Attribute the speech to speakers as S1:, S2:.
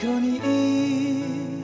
S1: こに